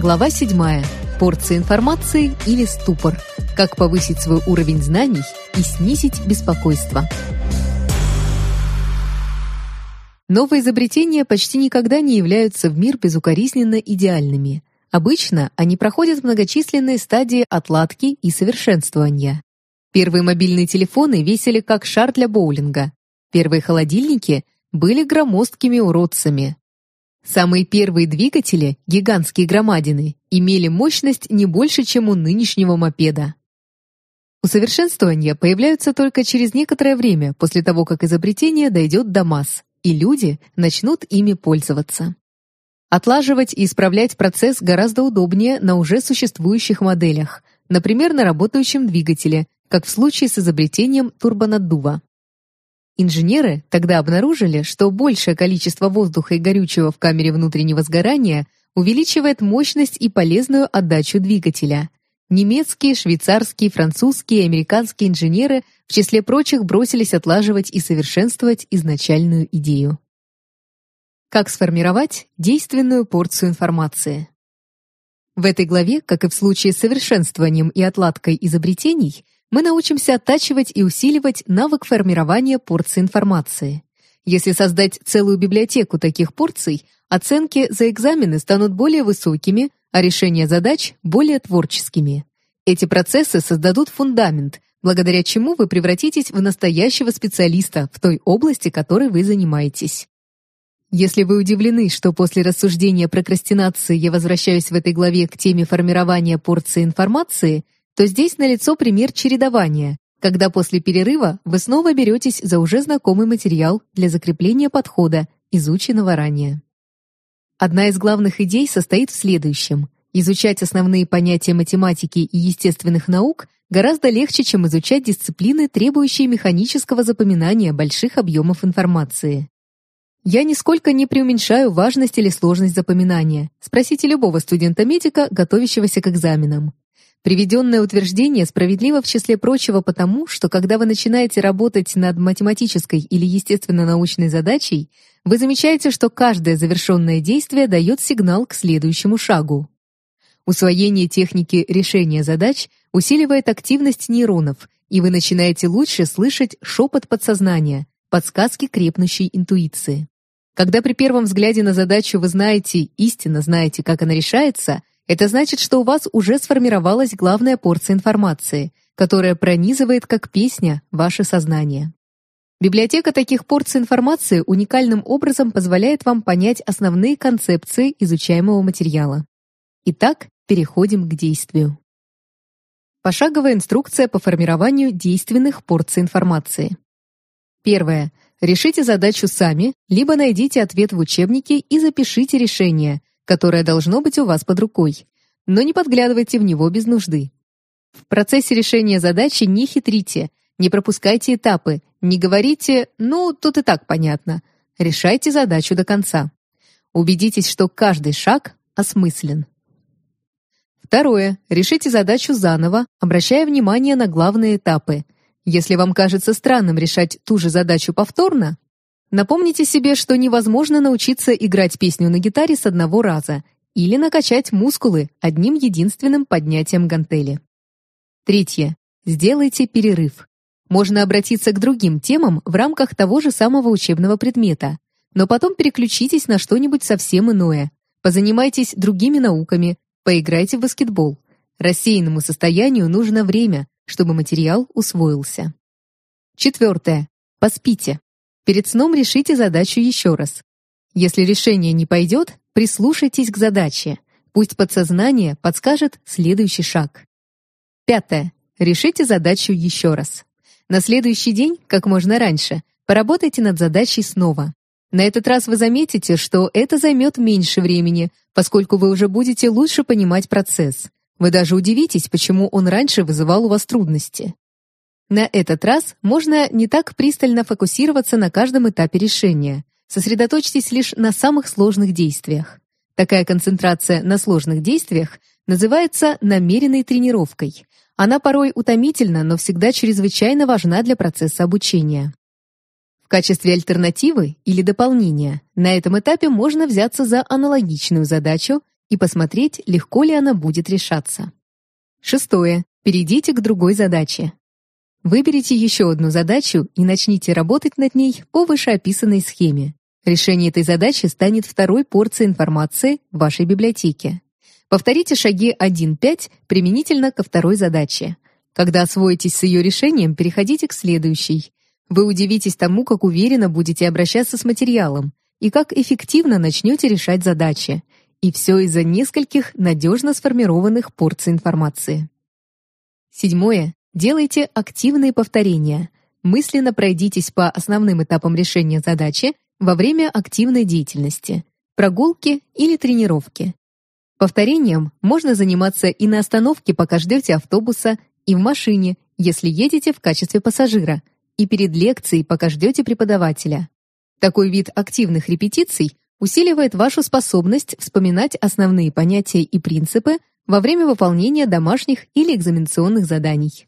Глава 7. Порция информации или ступор. Как повысить свой уровень знаний и снизить беспокойство. Новые изобретения почти никогда не являются в мир безукоризненно идеальными. Обычно они проходят многочисленные стадии отладки и совершенствования. Первые мобильные телефоны весили как шар для боулинга. Первые холодильники были громоздкими уродцами. Самые первые двигатели, гигантские громадины, имели мощность не больше, чем у нынешнего мопеда. Усовершенствования появляются только через некоторое время после того, как изобретение дойдет до масс, и люди начнут ими пользоваться. Отлаживать и исправлять процесс гораздо удобнее на уже существующих моделях, например, на работающем двигателе, как в случае с изобретением турбонаддува. Инженеры тогда обнаружили, что большее количество воздуха и горючего в камере внутреннего сгорания увеличивает мощность и полезную отдачу двигателя. Немецкие, швейцарские, французские и американские инженеры в числе прочих бросились отлаживать и совершенствовать изначальную идею. Как сформировать действенную порцию информации? В этой главе, как и в случае с совершенствованием и отладкой изобретений, мы научимся оттачивать и усиливать навык формирования порций информации. Если создать целую библиотеку таких порций, оценки за экзамены станут более высокими, а решения задач — более творческими. Эти процессы создадут фундамент, благодаря чему вы превратитесь в настоящего специалиста в той области, которой вы занимаетесь. Если вы удивлены, что после рассуждения прокрастинации я возвращаюсь в этой главе к теме формирования порции информации — то здесь налицо пример чередования, когда после перерыва вы снова беретесь за уже знакомый материал для закрепления подхода, изученного ранее. Одна из главных идей состоит в следующем. Изучать основные понятия математики и естественных наук гораздо легче, чем изучать дисциплины, требующие механического запоминания больших объемов информации. Я нисколько не преуменьшаю важность или сложность запоминания. Спросите любого студента-медика, готовящегося к экзаменам. Приведенное утверждение справедливо в числе прочего потому, что когда вы начинаете работать над математической или естественно-научной задачей, вы замечаете, что каждое завершенное действие дает сигнал к следующему шагу. Усвоение техники решения задач усиливает активность нейронов, и вы начинаете лучше слышать шепот подсознания, подсказки крепнущей интуиции. Когда при первом взгляде на задачу вы знаете, истинно знаете, как она решается, это значит, что у вас уже сформировалась главная порция информации, которая пронизывает как песня ваше сознание. Библиотека таких порций информации уникальным образом позволяет вам понять основные концепции изучаемого материала. Итак, переходим к действию. Пошаговая инструкция по формированию действенных порций информации. Первое. Решите задачу сами, либо найдите ответ в учебнике и запишите решение, которое должно быть у вас под рукой, но не подглядывайте в него без нужды. В процессе решения задачи не хитрите, не пропускайте этапы, не говорите «ну, тут и так понятно». Решайте задачу до конца. Убедитесь, что каждый шаг осмыслен. Второе. Решите задачу заново, обращая внимание на главные этапы. Если вам кажется странным решать ту же задачу повторно, Напомните себе, что невозможно научиться играть песню на гитаре с одного раза или накачать мускулы одним единственным поднятием гантели. Третье. Сделайте перерыв. Можно обратиться к другим темам в рамках того же самого учебного предмета, но потом переключитесь на что-нибудь совсем иное. Позанимайтесь другими науками, поиграйте в баскетбол. Рассеянному состоянию нужно время, чтобы материал усвоился. Четвертое. Поспите. Перед сном решите задачу еще раз. Если решение не пойдет, прислушайтесь к задаче. Пусть подсознание подскажет следующий шаг. Пятое. Решите задачу еще раз. На следующий день, как можно раньше, поработайте над задачей снова. На этот раз вы заметите, что это займет меньше времени, поскольку вы уже будете лучше понимать процесс. Вы даже удивитесь, почему он раньше вызывал у вас трудности. На этот раз можно не так пристально фокусироваться на каждом этапе решения. Сосредоточьтесь лишь на самых сложных действиях. Такая концентрация на сложных действиях называется намеренной тренировкой. Она порой утомительна, но всегда чрезвычайно важна для процесса обучения. В качестве альтернативы или дополнения на этом этапе можно взяться за аналогичную задачу и посмотреть, легко ли она будет решаться. Шестое. Перейдите к другой задаче. Выберите еще одну задачу и начните работать над ней по вышеописанной схеме. Решение этой задачи станет второй порцией информации в вашей библиотеке. Повторите шаги 1-5 применительно ко второй задаче. Когда освоитесь с ее решением, переходите к следующей. Вы удивитесь тому, как уверенно будете обращаться с материалом и как эффективно начнете решать задачи. И все из-за нескольких надежно сформированных порций информации. Седьмое. Делайте активные повторения. Мысленно пройдитесь по основным этапам решения задачи во время активной деятельности, прогулки или тренировки. Повторением можно заниматься и на остановке, пока ждете автобуса, и в машине, если едете в качестве пассажира, и перед лекцией, пока ждете преподавателя. Такой вид активных репетиций усиливает вашу способность вспоминать основные понятия и принципы во время выполнения домашних или экзаменационных заданий.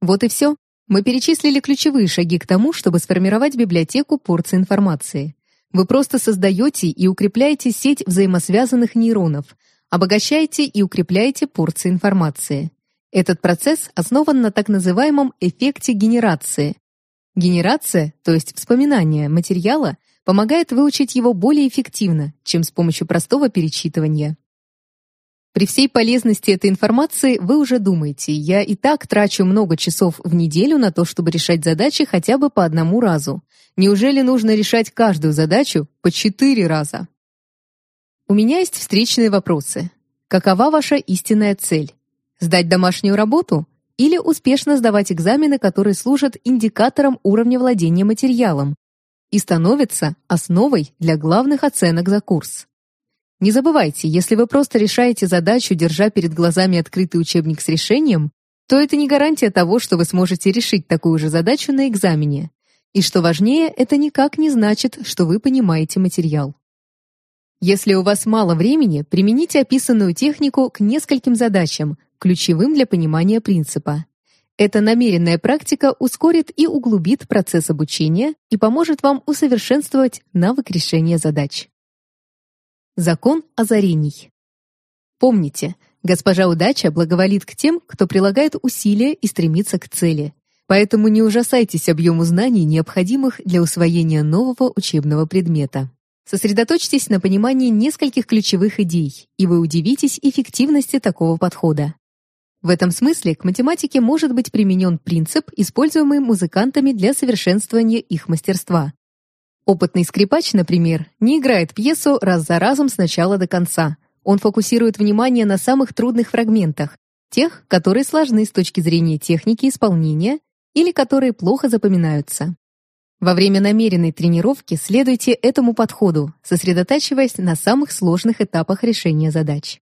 Вот и все. Мы перечислили ключевые шаги к тому, чтобы сформировать библиотеку порций информации. Вы просто создаете и укрепляете сеть взаимосвязанных нейронов, обогащаете и укрепляете порции информации. Этот процесс основан на так называемом эффекте генерации. Генерация, то есть вспоминание материала, помогает выучить его более эффективно, чем с помощью простого перечитывания. При всей полезности этой информации вы уже думаете, я и так трачу много часов в неделю на то, чтобы решать задачи хотя бы по одному разу. Неужели нужно решать каждую задачу по четыре раза? У меня есть встречные вопросы. Какова ваша истинная цель? Сдать домашнюю работу? Или успешно сдавать экзамены, которые служат индикатором уровня владения материалом и становятся основой для главных оценок за курс? Не забывайте, если вы просто решаете задачу, держа перед глазами открытый учебник с решением, то это не гарантия того, что вы сможете решить такую же задачу на экзамене. И что важнее, это никак не значит, что вы понимаете материал. Если у вас мало времени, примените описанную технику к нескольким задачам, ключевым для понимания принципа. Эта намеренная практика ускорит и углубит процесс обучения и поможет вам усовершенствовать навык решения задач. Закон озарений. Помните, госпожа удача благоволит к тем, кто прилагает усилия и стремится к цели. Поэтому не ужасайтесь объему знаний, необходимых для усвоения нового учебного предмета. Сосредоточьтесь на понимании нескольких ключевых идей, и вы удивитесь эффективности такого подхода. В этом смысле к математике может быть применен принцип, используемый музыкантами для совершенствования их мастерства. Опытный скрипач, например, не играет пьесу раз за разом с начала до конца. Он фокусирует внимание на самых трудных фрагментах, тех, которые сложны с точки зрения техники исполнения или которые плохо запоминаются. Во время намеренной тренировки следуйте этому подходу, сосредотачиваясь на самых сложных этапах решения задач.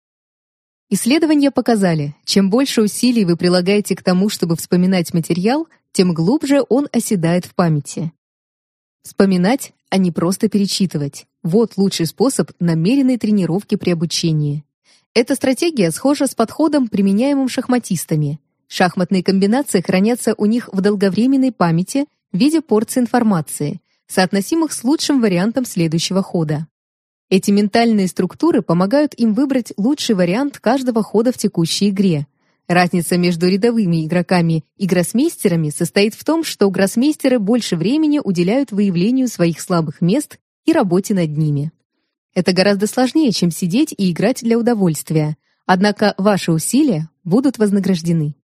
Исследования показали, чем больше усилий вы прилагаете к тому, чтобы вспоминать материал, тем глубже он оседает в памяти. Вспоминать, а не просто перечитывать. Вот лучший способ намеренной тренировки при обучении. Эта стратегия схожа с подходом, применяемым шахматистами. Шахматные комбинации хранятся у них в долговременной памяти в виде порций информации, соотносимых с лучшим вариантом следующего хода. Эти ментальные структуры помогают им выбрать лучший вариант каждого хода в текущей игре, Разница между рядовыми игроками и гроссмейстерами состоит в том, что гроссмейстеры больше времени уделяют выявлению своих слабых мест и работе над ними. Это гораздо сложнее, чем сидеть и играть для удовольствия, однако ваши усилия будут вознаграждены.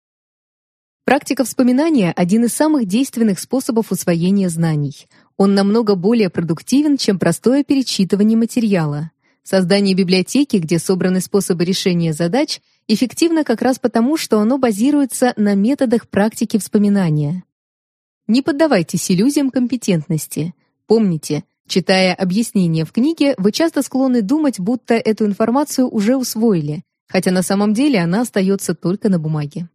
Практика вспоминания – один из самых действенных способов усвоения знаний. Он намного более продуктивен, чем простое перечитывание материала. Создание библиотеки, где собраны способы решения задач – эффективно как раз потому, что оно базируется на методах практики вспоминания. Не поддавайтесь иллюзиям компетентности. Помните, читая объяснения в книге, вы часто склонны думать, будто эту информацию уже усвоили, хотя на самом деле она остается только на бумаге.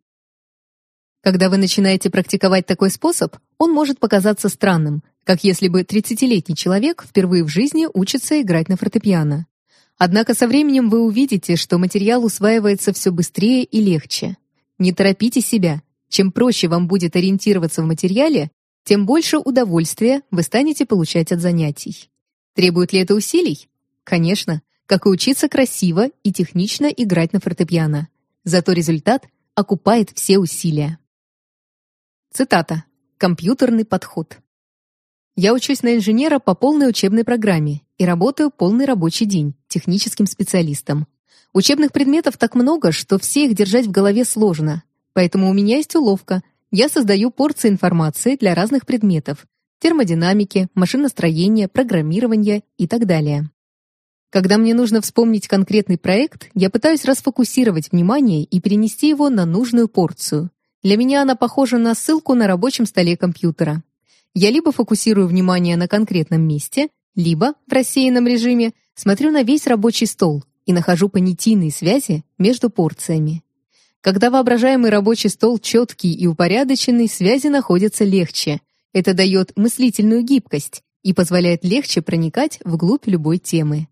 Когда вы начинаете практиковать такой способ, он может показаться странным, как если бы 30-летний человек впервые в жизни учится играть на фортепиано. Однако со временем вы увидите, что материал усваивается все быстрее и легче. Не торопите себя. Чем проще вам будет ориентироваться в материале, тем больше удовольствия вы станете получать от занятий. Требует ли это усилий? Конечно. как и учиться красиво и технично играть на фортепиано. Зато результат окупает все усилия. Цитата. Компьютерный подход. Я учусь на инженера по полной учебной программе и работаю полный рабочий день техническим специалистом. Учебных предметов так много, что все их держать в голове сложно. Поэтому у меня есть уловка. Я создаю порции информации для разных предметов: термодинамики, машиностроения, программирования и так далее. Когда мне нужно вспомнить конкретный проект, я пытаюсь расфокусировать внимание и перенести его на нужную порцию. Для меня она похожа на ссылку на рабочем столе компьютера. Я либо фокусирую внимание на конкретном месте, либо в рассеянном режиме смотрю на весь рабочий стол и нахожу понятийные связи между порциями. Когда воображаемый рабочий стол четкий и упорядоченный, связи находятся легче. Это дает мыслительную гибкость и позволяет легче проникать вглубь любой темы.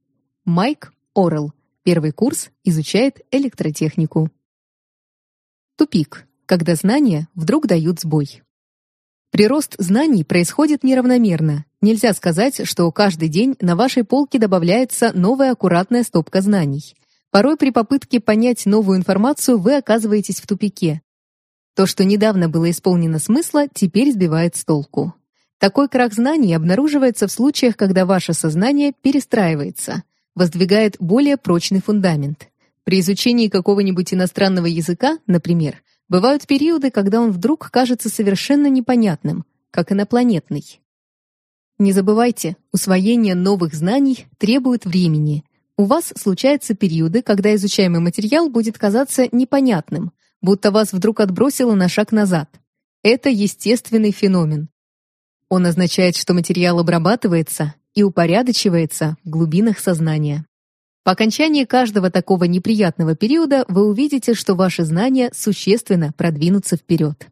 Майк Орел. Первый курс изучает электротехнику. Тупик. Когда знания вдруг дают сбой. Прирост знаний происходит неравномерно. Нельзя сказать, что каждый день на вашей полке добавляется новая аккуратная стопка знаний. Порой при попытке понять новую информацию вы оказываетесь в тупике. То, что недавно было исполнено смысла, теперь сбивает с толку. Такой крах знаний обнаруживается в случаях, когда ваше сознание перестраивается, воздвигает более прочный фундамент. При изучении какого-нибудь иностранного языка, например, Бывают периоды, когда он вдруг кажется совершенно непонятным, как инопланетный. Не забывайте, усвоение новых знаний требует времени. У вас случаются периоды, когда изучаемый материал будет казаться непонятным, будто вас вдруг отбросило на шаг назад. Это естественный феномен. Он означает, что материал обрабатывается и упорядочивается в глубинах сознания. По окончании каждого такого неприятного периода вы увидите, что ваши знания существенно продвинутся вперед.